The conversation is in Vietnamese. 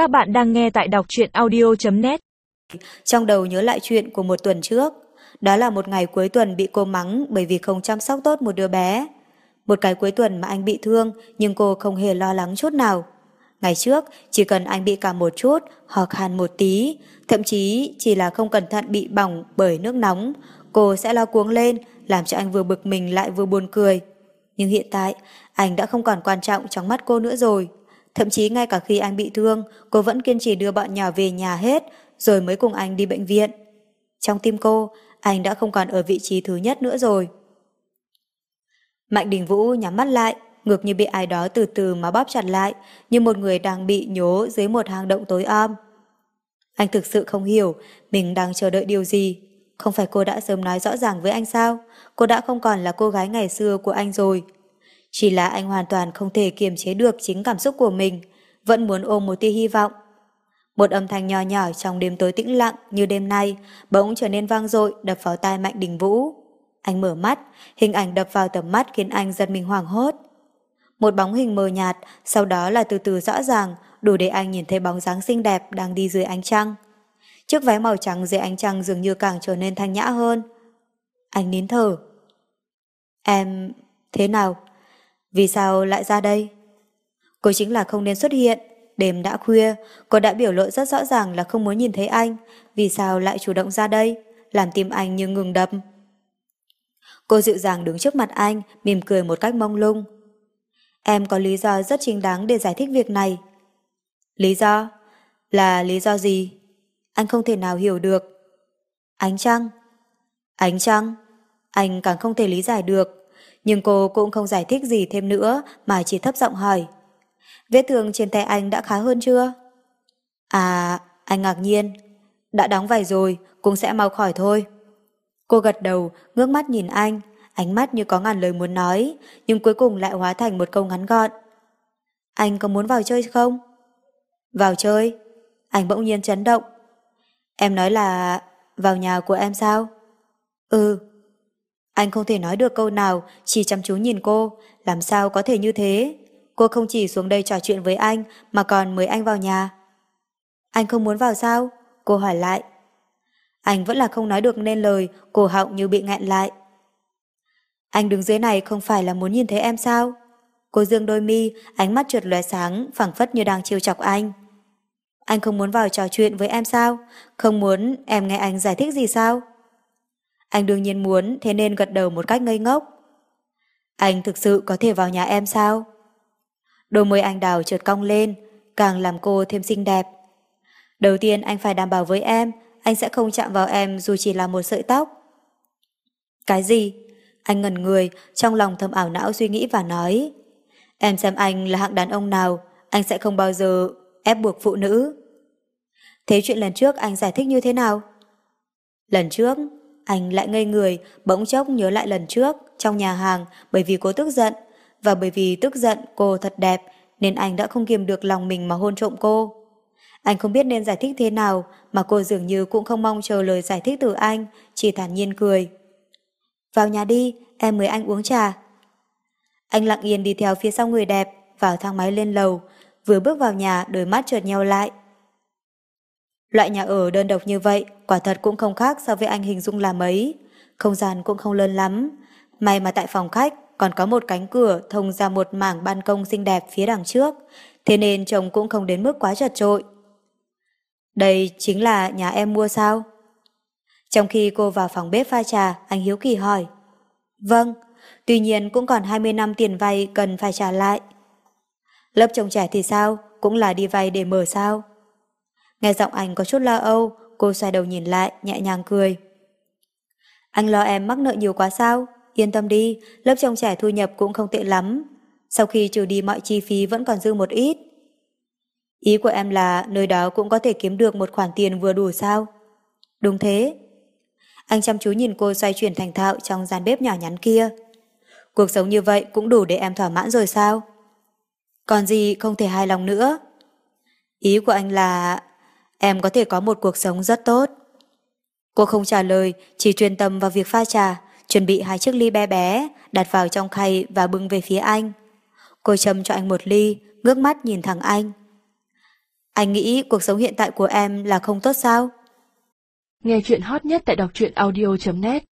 Các bạn đang nghe tại đọc truyện audio.net Trong đầu nhớ lại chuyện của một tuần trước. Đó là một ngày cuối tuần bị cô mắng bởi vì không chăm sóc tốt một đứa bé. Một cái cuối tuần mà anh bị thương nhưng cô không hề lo lắng chút nào. Ngày trước, chỉ cần anh bị cảm một chút, hoặc hàn một tí, thậm chí chỉ là không cẩn thận bị bỏng bởi nước nóng, cô sẽ lo cuống lên, làm cho anh vừa bực mình lại vừa buồn cười. Nhưng hiện tại, anh đã không còn quan trọng trong mắt cô nữa rồi. Thậm chí ngay cả khi anh bị thương, cô vẫn kiên trì đưa bọn nhỏ về nhà hết, rồi mới cùng anh đi bệnh viện. Trong tim cô, anh đã không còn ở vị trí thứ nhất nữa rồi. Mạnh Đình Vũ nhắm mắt lại, ngược như bị ai đó từ từ mà bóp chặt lại, như một người đang bị nhố dưới một hang động tối om. Anh thực sự không hiểu mình đang chờ đợi điều gì. Không phải cô đã sớm nói rõ ràng với anh sao? Cô đã không còn là cô gái ngày xưa của anh rồi. Chỉ là anh hoàn toàn không thể kiềm chế được chính cảm xúc của mình, vẫn muốn ôm một tia hy vọng. Một âm thanh nhỏ nhỏ trong đêm tối tĩnh lặng như đêm nay bỗng trở nên vang dội đập vào tai Mạnh Đình Vũ. Anh mở mắt, hình ảnh đập vào tầm mắt khiến anh giật mình hoảng hốt. Một bóng hình mờ nhạt, sau đó là từ từ rõ ràng, đủ để anh nhìn thấy bóng dáng xinh đẹp đang đi dưới ánh trăng. Chiếc váy màu trắng dưới ánh trăng dường như càng trở nên thanh nhã hơn. Anh nín thở. Em... thế nào? Vì sao lại ra đây? Cô chính là không nên xuất hiện. Đêm đã khuya, cô đã biểu lộ rất rõ ràng là không muốn nhìn thấy anh. Vì sao lại chủ động ra đây? Làm tim anh như ngừng đập. Cô dịu dàng đứng trước mặt anh, mỉm cười một cách mông lung. Em có lý do rất chính đáng để giải thích việc này. Lý do? Là lý do gì? Anh không thể nào hiểu được. Ánh trăng? Ánh trăng? Anh càng không thể lý giải được nhưng cô cũng không giải thích gì thêm nữa mà chỉ thấp giọng hỏi. Vết thương trên tay anh đã khá hơn chưa? À, anh ngạc nhiên. Đã đóng vải rồi, cũng sẽ mau khỏi thôi. Cô gật đầu, ngước mắt nhìn anh, ánh mắt như có ngàn lời muốn nói, nhưng cuối cùng lại hóa thành một câu ngắn gọn. Anh có muốn vào chơi không? Vào chơi? Anh bỗng nhiên chấn động. Em nói là vào nhà của em sao? Ừ. Anh không thể nói được câu nào, chỉ chăm chú nhìn cô, làm sao có thể như thế? Cô không chỉ xuống đây trò chuyện với anh, mà còn mời anh vào nhà. Anh không muốn vào sao? Cô hỏi lại. Anh vẫn là không nói được nên lời, cổ họng như bị nghẹn lại. Anh đứng dưới này không phải là muốn nhìn thấy em sao? Cô dương đôi mi, ánh mắt trượt lóe sáng, phẳng phất như đang chiêu chọc anh. Anh không muốn vào trò chuyện với em sao? Không muốn em nghe anh giải thích gì sao? Anh đương nhiên muốn, thế nên gật đầu một cách ngây ngốc. Anh thực sự có thể vào nhà em sao? Đôi môi anh đào trượt cong lên, càng làm cô thêm xinh đẹp. Đầu tiên anh phải đảm bảo với em, anh sẽ không chạm vào em dù chỉ là một sợi tóc. Cái gì? Anh ngẩn người, trong lòng thầm ảo não suy nghĩ và nói. Em xem anh là hạng đàn ông nào, anh sẽ không bao giờ ép buộc phụ nữ. Thế chuyện lần trước anh giải thích như thế nào? Lần trước, anh lại ngây người, bỗng chốc nhớ lại lần trước, trong nhà hàng, bởi vì cô tức giận. Và bởi vì tức giận cô thật đẹp, nên anh đã không kiềm được lòng mình mà hôn trộm cô. Anh không biết nên giải thích thế nào, mà cô dường như cũng không mong chờ lời giải thích từ anh, chỉ thản nhiên cười. Vào nhà đi, em mời anh uống trà. Anh lặng yên đi theo phía sau người đẹp, vào thang máy lên lầu, vừa bước vào nhà đôi mắt chợt nhau lại. Loại nhà ở đơn độc như vậy quả thật cũng không khác so với anh hình dung là mấy. Không gian cũng không lớn lắm. May mà tại phòng khách còn có một cánh cửa thông ra một mảng ban công xinh đẹp phía đằng trước, thế nên chồng cũng không đến mức quá chật trội. Đây chính là nhà em mua sao? Trong khi cô vào phòng bếp pha trà, anh Hiếu Kỳ hỏi. Vâng, tuy nhiên cũng còn 20 năm tiền vay cần phải trả lại. Lớp chồng trẻ thì sao? Cũng là đi vay để mở sao? Nghe giọng anh có chút lo âu, cô xoay đầu nhìn lại, nhẹ nhàng cười. Anh lo em mắc nợ nhiều quá sao? Yên tâm đi, lớp chồng trẻ thu nhập cũng không tệ lắm. Sau khi trừ đi mọi chi phí vẫn còn dư một ít. Ý của em là nơi đó cũng có thể kiếm được một khoản tiền vừa đủ sao? Đúng thế. Anh chăm chú nhìn cô xoay chuyển thành thạo trong gian bếp nhỏ nhắn kia. Cuộc sống như vậy cũng đủ để em thỏa mãn rồi sao? Còn gì không thể hài lòng nữa? Ý của anh là em có thể có một cuộc sống rất tốt. Cô không trả lời, chỉ chuyên tâm vào việc pha trà, chuẩn bị hai chiếc ly bé bé, đặt vào trong khay và bưng về phía anh. Cô châm cho anh một ly, ngước mắt nhìn thẳng anh. Anh nghĩ cuộc sống hiện tại của em là không tốt sao? Nghe chuyện hot nhất tại đọc truyện audio.net